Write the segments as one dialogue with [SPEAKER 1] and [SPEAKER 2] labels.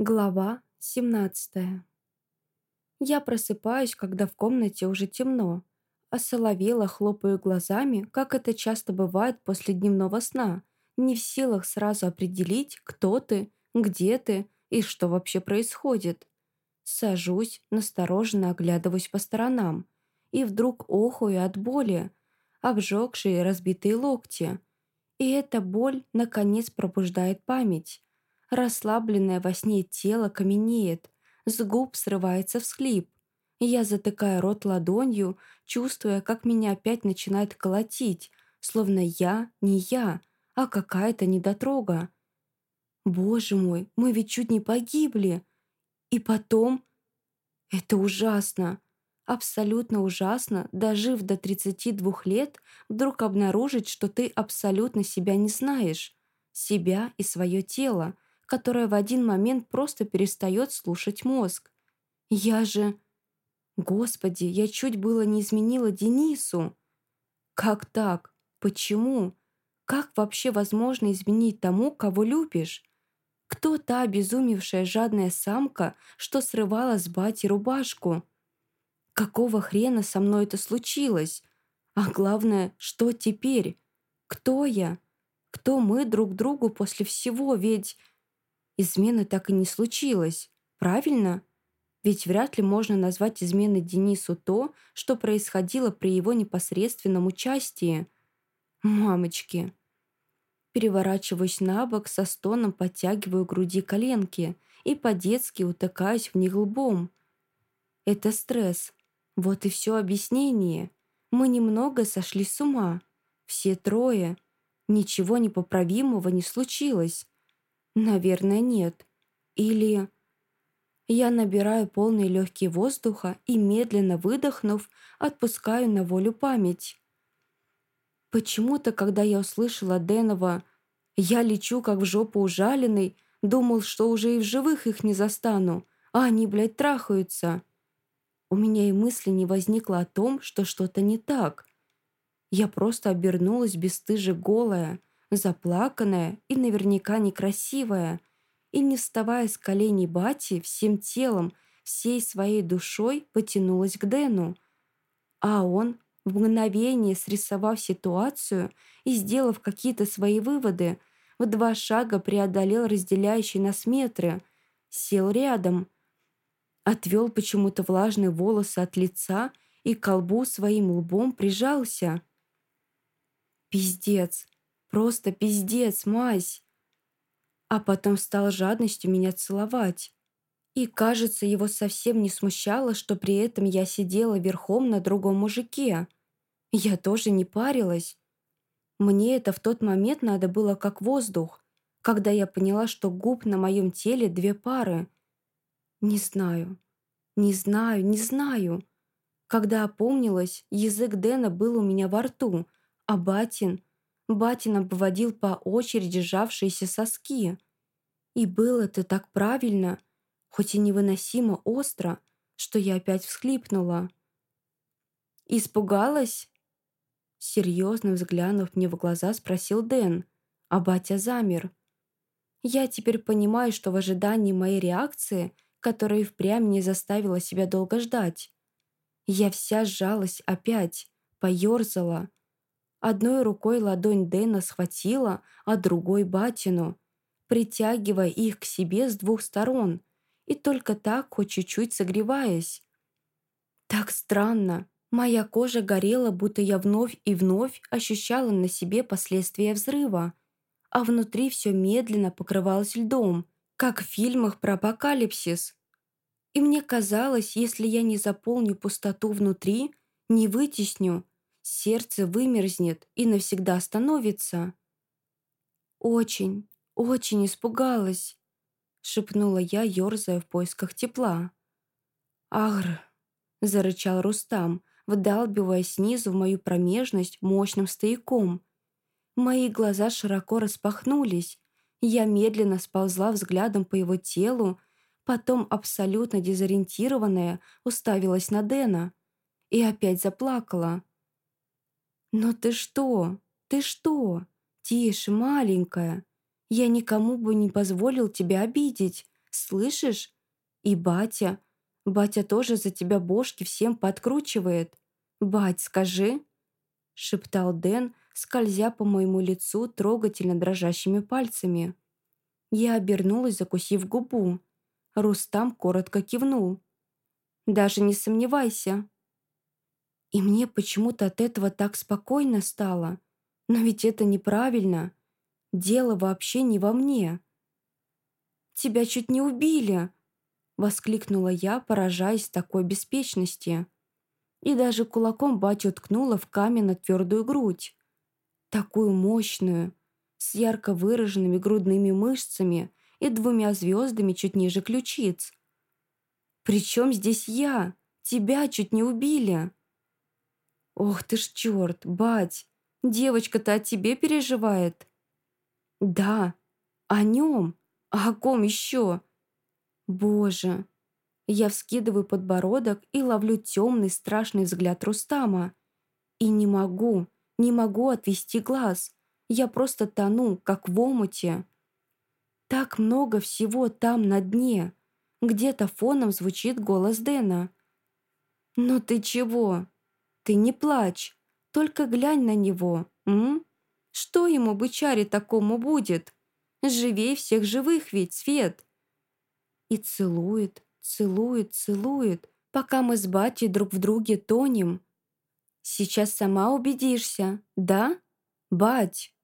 [SPEAKER 1] Глава 17 Я просыпаюсь, когда в комнате уже темно. Осоловела, хлопаю глазами, как это часто бывает после дневного сна, не в силах сразу определить, кто ты, где ты и что вообще происходит. Сажусь, настороженно оглядываюсь по сторонам, и вдруг охую от боли, обжегшие разбитые локти. И эта боль, наконец, пробуждает память Расслабленное во сне тело каменеет, с губ срывается всхлип. Я затыкаю рот ладонью, чувствуя, как меня опять начинает колотить, словно я не я, а какая-то недотрога. Боже мой, мы ведь чуть не погибли. И потом... Это ужасно. Абсолютно ужасно, дожив до 32 лет, вдруг обнаружить, что ты абсолютно себя не знаешь. Себя и свое тело — которая в один момент просто перестает слушать мозг. Я же... Господи, я чуть было не изменила Денису. Как так? Почему? Как вообще возможно изменить тому, кого любишь? Кто та обезумевшая жадная самка, что срывала с бати рубашку? Какого хрена со мной это случилось? А главное, что теперь? Кто я? Кто мы друг другу после всего? Ведь измены так и не случилось, правильно? Ведь вряд ли можно назвать изменой Денису то, что происходило при его непосредственном участии. Мамочки. Переворачиваюсь на бок, со стоном подтягиваю груди коленки и по-детски утыкаюсь в них лбом. Это стресс. Вот и все объяснение. Мы немного сошли с ума. Все трое. Ничего непоправимого не случилось. Наверное, нет. Или... Я набираю полные легкие воздуха и, медленно выдохнув, отпускаю на волю память. Почему-то, когда я услышала Денова «Я лечу, как в жопу ужаленный», думал, что уже и в живых их не застану, а они, блядь, трахаются. У меня и мысли не возникло о том, что что-то не так. Я просто обернулась бесстыже голая, заплаканная и наверняка некрасивая, и, не вставая с коленей Бати, всем телом, всей своей душой потянулась к Дэну. А он, в мгновение срисовав ситуацию и сделав какие-то свои выводы, в два шага преодолел разделяющие нас метры, сел рядом, отвел почему-то влажные волосы от лица и к колбу своим лбом прижался. «Пиздец!» Просто пиздец, мазь. А потом стал жадностью меня целовать. И, кажется, его совсем не смущало, что при этом я сидела верхом на другом мужике. Я тоже не парилась. Мне это в тот момент надо было как воздух, когда я поняла, что губ на моем теле две пары. Не знаю, не знаю, не знаю. Когда опомнилась, язык Дэна был у меня во рту, а Батин Батин обводил по очереди сжавшиеся соски. И было это так правильно, хоть и невыносимо остро, что я опять всхлипнула. «Испугалась?» Серьезно взглянув мне в глаза, спросил Дэн, а батя замер. Я теперь понимаю, что в ожидании моей реакции, которая впрямь не заставила себя долго ждать, я вся сжалась опять, поёрзала, Одной рукой ладонь Дэна схватила, а другой батину, притягивая их к себе с двух сторон и только так, хоть чуть-чуть согреваясь. Так странно. Моя кожа горела, будто я вновь и вновь ощущала на себе последствия взрыва, а внутри все медленно покрывалось льдом, как в фильмах про апокалипсис. И мне казалось, если я не заполню пустоту внутри, не вытесню, сердце вымерзнет и навсегда остановится. «Очень, очень испугалась», — шепнула я, ерзая в поисках тепла. «Агр», — зарычал Рустам, вдалбивая снизу в мою промежность мощным стояком. Мои глаза широко распахнулись, я медленно сползла взглядом по его телу, потом абсолютно дезориентированная уставилась на Дэна и опять заплакала. «Но ты что? Ты что? Тише, маленькая. Я никому бы не позволил тебя обидеть. Слышишь? И батя. Батя тоже за тебя бошки всем подкручивает. Бать, скажи!» шептал Дэн, скользя по моему лицу трогательно дрожащими пальцами. Я обернулась, закусив губу. Рустам коротко кивнул. «Даже не сомневайся». И мне почему-то от этого так спокойно стало. Но ведь это неправильно. Дело вообще не во мне. «Тебя чуть не убили!» Воскликнула я, поражаясь такой беспечности. И даже кулаком батю ткнула в каменно-твердую грудь. Такую мощную, с ярко выраженными грудными мышцами и двумя звездами чуть ниже ключиц. «Причем здесь я? Тебя чуть не убили!» «Ох ты ж черт, бать! Девочка-то о тебе переживает!» «Да, о нем! А о ком еще?» «Боже!» Я вскидываю подбородок и ловлю темный страшный взгляд Рустама. И не могу, не могу отвести глаз. Я просто тону, как в омуте. Так много всего там на дне. Где-то фоном звучит голос Дэна. «Ну ты чего? Ты не плачь. Только глянь на него, м? Что ему, бычаре, такому будет? Живей всех живых ведь, Свет!» И целует, целует, целует, пока мы с батей друг в друге тонем. «Сейчас сама убедишься, да? Бать!»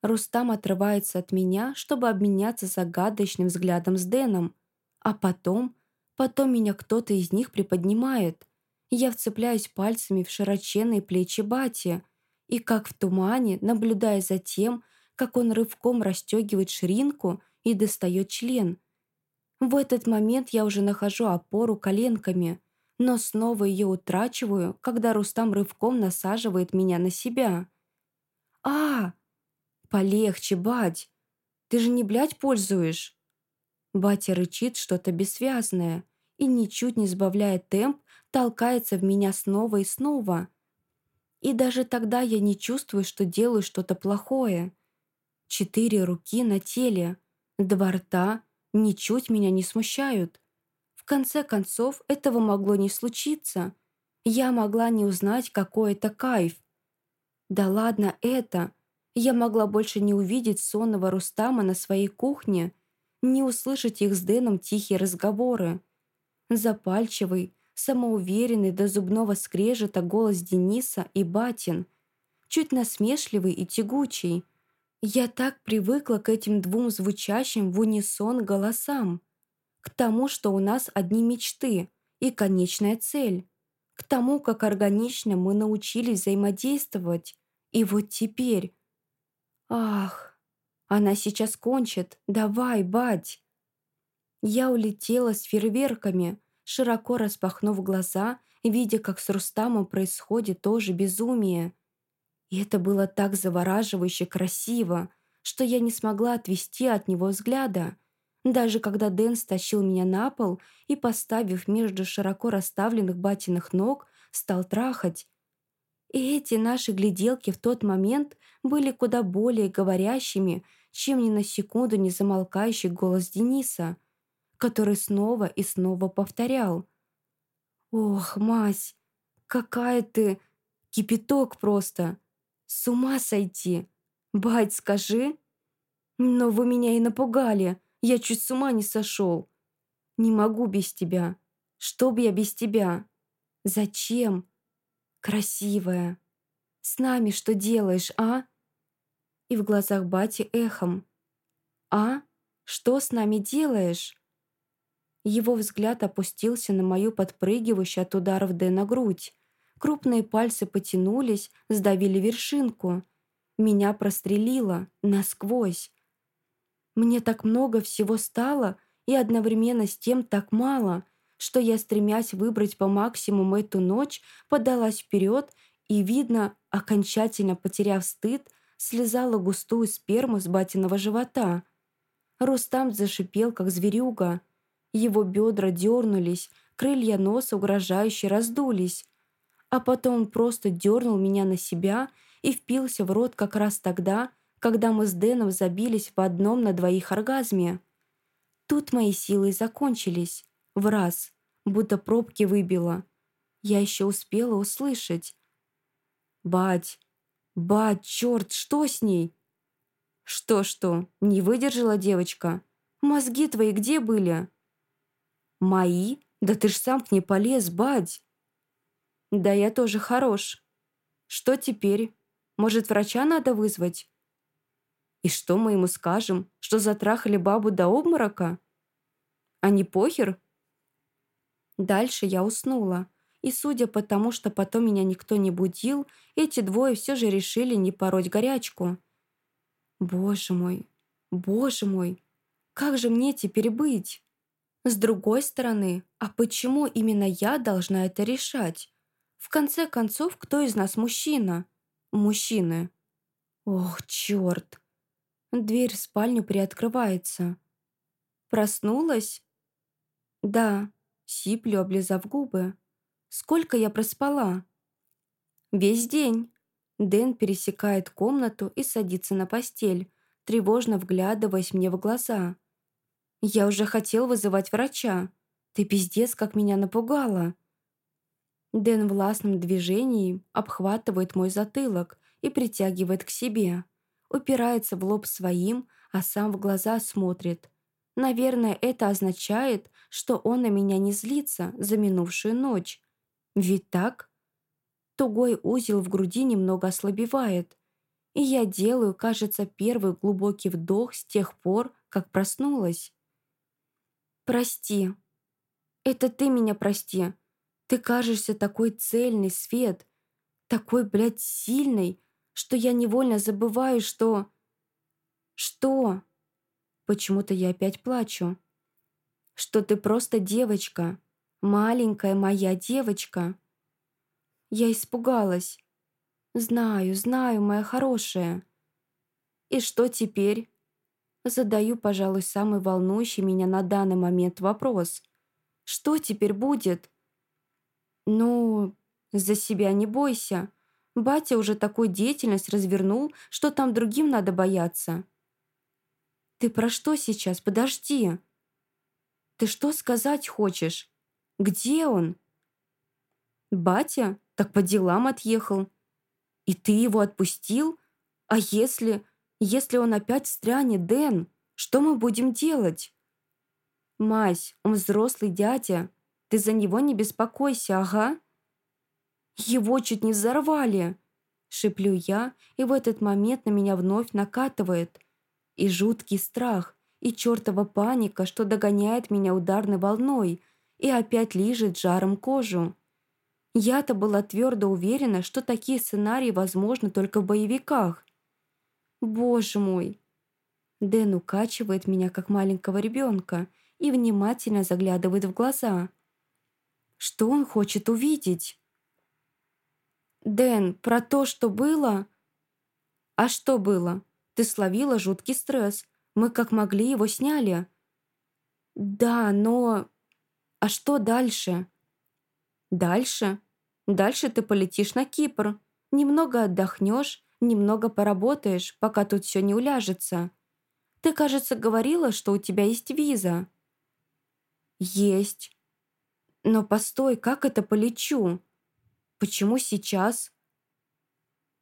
[SPEAKER 1] Рустам отрывается от меня, чтобы обменяться загадочным взглядом с Дэном. А потом, потом меня кто-то из них приподнимает. Я вцепляюсь пальцами в широченные плечи Бати и, как в тумане, наблюдая за тем, как он рывком расстегивает ширинку и достает член. В этот момент я уже нахожу опору коленками, но снова ее утрачиваю, когда Рустам рывком насаживает меня на себя. а «Полегче, бать! Ты же не блядь пользуешь!» Батя рычит что-то бессвязное и, ничуть не сбавляя темп, толкается в меня снова и снова. И даже тогда я не чувствую, что делаю что-то плохое. Четыре руки на теле, два рта ничуть меня не смущают. В конце концов, этого могло не случиться. Я могла не узнать, какой это кайф. Да ладно это, я могла больше не увидеть сонного Рустама на своей кухне, не услышать их с Дэном тихие разговоры. Запальчивый, самоуверенный до зубного скрежета голос Дениса и Батин, чуть насмешливый и тягучий. Я так привыкла к этим двум звучащим в унисон голосам, к тому, что у нас одни мечты и конечная цель, к тому, как органично мы научились взаимодействовать, и вот теперь «Ах, она сейчас кончит! Давай, бать!» Я улетела с фейерверками, широко распахнув глаза, видя, как с Рустамом происходит тоже безумие. И это было так завораживающе красиво, что я не смогла отвести от него взгляда. Даже когда Дэн стащил меня на пол и, поставив между широко расставленных батиных ног, стал трахать, и эти наши гляделки в тот момент были куда более говорящими, чем ни на секунду не замолкающий голос Дениса, который снова и снова повторял. «Ох, мась, какая ты... Кипяток просто! С ума сойти! Бать, скажи!» «Но вы меня и напугали, я чуть с ума не сошел. Не могу без тебя. Что бы я без тебя? Зачем? красивая. С нами что делаешь, а?» И в глазах бати эхом. «А? Что с нами делаешь?» Его взгляд опустился на мою подпрыгивающую от ударов Д на грудь. Крупные пальцы потянулись, сдавили вершинку. Меня прострелило насквозь. Мне так много всего стало, и одновременно с тем так мало, что я, стремясь выбрать по максимуму эту ночь, подалась вперед и, видно, окончательно потеряв стыд, слезала густую сперму с батиного живота. Рустам зашипел, как зверюга. Его бедра дернулись, крылья носа угрожающе раздулись. А потом он просто дернул меня на себя и впился в рот как раз тогда, когда мы с Дэном забились в одном на двоих оргазме. Тут мои силы закончились. В раз, будто пробки выбило. Я еще успела услышать. «Бать! Бать, черт, что с ней?» «Что-что, не выдержала девочка? Мозги твои где были?» «Мои? Да ты ж сам к ней полез, бать!» «Да я тоже хорош. Что теперь? Может, врача надо вызвать?» «И что мы ему скажем? Что затрахали бабу до обморока?» «А не похер?» Дальше я уснула. И судя по тому, что потом меня никто не будил, эти двое все же решили не пороть горячку. Боже мой, боже мой, как же мне теперь быть? С другой стороны, а почему именно я должна это решать? В конце концов, кто из нас мужчина? Мужчины. Ох, черт. Дверь в спальню приоткрывается. Проснулась? Да, сиплю, облизав губы. Сколько я проспала? Весь день. Дэн пересекает комнату и садится на постель, тревожно вглядываясь мне в глаза. Я уже хотел вызывать врача. Ты пиздец, как меня напугала. Дэн властным движением обхватывает мой затылок и притягивает к себе. Упирается в лоб своим, а сам в глаза смотрит. Наверное, это означает, что он на меня не злится за минувшую ночь, ведь так? Тугой узел в груди немного ослабевает, и я делаю, кажется, первый глубокий вдох с тех пор, как проснулась. «Прости. Это ты меня прости. Ты кажешься такой цельный, Свет, такой, блядь, сильный, что я невольно забываю, что... Что? Почему-то я опять плачу. Что ты просто девочка, Маленькая моя девочка. Я испугалась. Знаю, знаю, моя хорошая. И что теперь? Задаю, пожалуй, самый волнующий меня на данный момент вопрос. Что теперь будет? Ну, за себя не бойся. Батя уже такую деятельность развернул, что там другим надо бояться. Ты про что сейчас? Подожди. Ты что сказать хочешь? Где он?» «Батя? Так по делам отъехал. И ты его отпустил? А если... Если он опять встрянет, Дэн, что мы будем делать?» «Мась, он взрослый дядя. Ты за него не беспокойся, ага?» «Его чуть не взорвали!» Шиплю я, и в этот момент на меня вновь накатывает. И жуткий страх, и чертова паника, что догоняет меня ударной волной, и опять лижет жаром кожу. Я-то была твердо уверена, что такие сценарии возможны только в боевиках. Боже мой! Дэн укачивает меня, как маленького ребенка, и внимательно заглядывает в глаза. Что он хочет увидеть? «Дэн, про то, что было...» «А что было? Ты словила жуткий стресс. Мы как могли его сняли». «Да, но...» А что дальше? Дальше? Дальше ты полетишь на Кипр. Немного отдохнешь, немного поработаешь, пока тут все не уляжется. Ты, кажется, говорила, что у тебя есть виза. Есть. Но постой, как это полечу? Почему сейчас?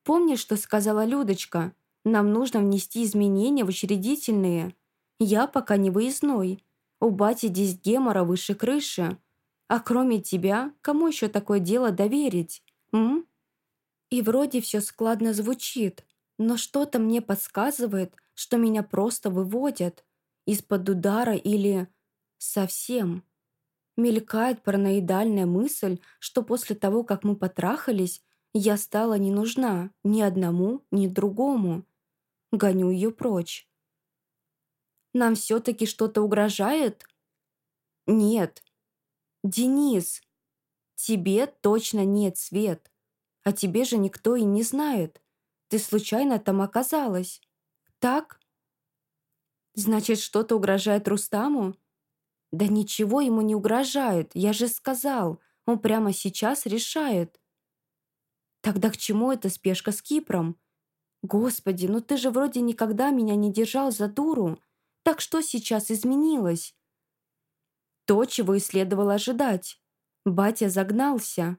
[SPEAKER 1] Помнишь, что сказала Людочка? Нам нужно внести изменения в учредительные. Я пока не выездной. У бати здесь гемора выше крыши. А кроме тебя, кому еще такое дело доверить? М? И вроде все складно звучит, но что-то мне подсказывает, что меня просто выводят. Из-под удара или... совсем. Мелькает параноидальная мысль, что после того, как мы потрахались, я стала не нужна ни одному, ни другому. Гоню ее прочь. Нам все-таки что-то угрожает? Нет. Денис, тебе точно нет, Свет. А тебе же никто и не знает. Ты случайно там оказалась. Так? Значит, что-то угрожает Рустаму? Да ничего ему не угрожает, я же сказал. Он прямо сейчас решает. Тогда к чему эта спешка с Кипром? Господи, ну ты же вроде никогда меня не держал за дуру. Так что сейчас изменилось? То, чего и следовало ожидать. Батя загнался.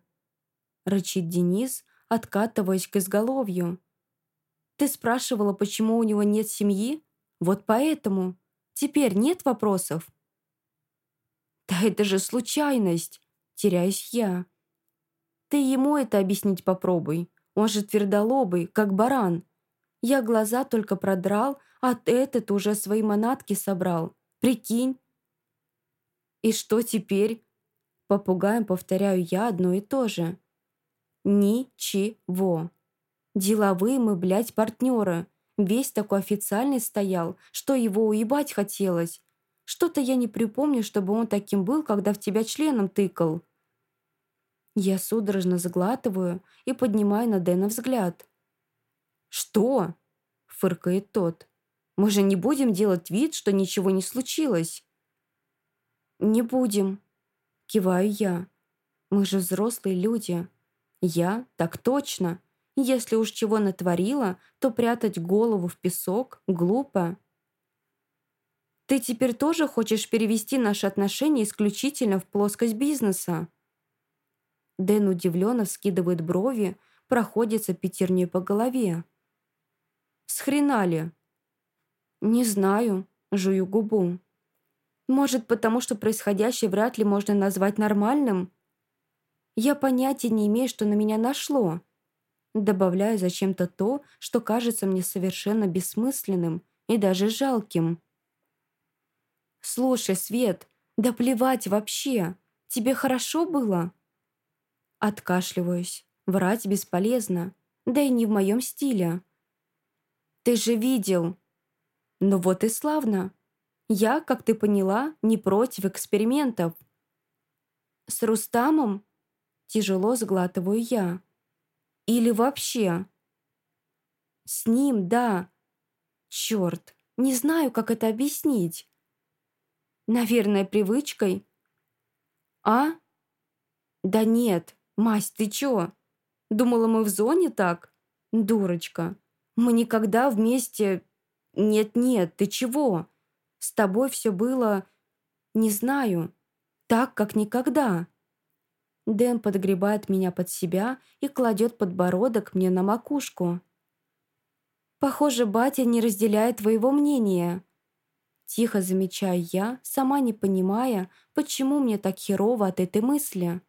[SPEAKER 1] Рычит Денис, откатываясь к изголовью. Ты спрашивала, почему у него нет семьи? Вот поэтому. Теперь нет вопросов? Да это же случайность, теряюсь я. Ты ему это объяснить попробуй. Он же твердолобый, как баран. Я глаза только продрал, а этот уже свои манатки собрал. Прикинь. И что теперь? Попугаем повторяю я одно и то же. Ничего. Деловые мы, блядь, партнеры. Весь такой официальный стоял, что его уебать хотелось. Что-то я не припомню, чтобы он таким был, когда в тебя членом тыкал. Я судорожно заглатываю и поднимаю на Дэна взгляд. «Что?» — фыркает тот. «Мы же не будем делать вид, что ничего не случилось». «Не будем», — киваю я. «Мы же взрослые люди». «Я? Так точно. Если уж чего натворила, то прятать голову в песок глупо». «Ты теперь тоже хочешь перевести наши отношения исключительно в плоскость бизнеса?» Дэн удивленно вскидывает брови, проходится пятерней по голове. «Схрена «Не знаю», — жую губу. «Может, потому что происходящее вряд ли можно назвать нормальным?» «Я понятия не имею, что на меня нашло». Добавляю зачем-то то, что кажется мне совершенно бессмысленным и даже жалким. «Слушай, Свет, да плевать вообще. Тебе хорошо было?» Откашливаюсь. Врать бесполезно. Да и не в моем стиле. «Ты же видел!» «Ну вот и славно. Я, как ты поняла, не против экспериментов». «С Рустамом?» Тяжело сглатываю я. «Или вообще?» «С ним, да. Черт, не знаю, как это объяснить. Наверное, привычкой?» «А?» «Да нет, Мась, ты чё? Думала, мы в зоне так? Дурочка. Мы никогда вместе... Нет-нет, ты чего? С тобой все было... Не знаю. Так, как никогда. Дэн подгребает меня под себя и кладет подбородок мне на макушку. Похоже, батя не разделяет твоего мнения. Тихо замечаю я, сама не понимая, почему мне так херово от этой мысли.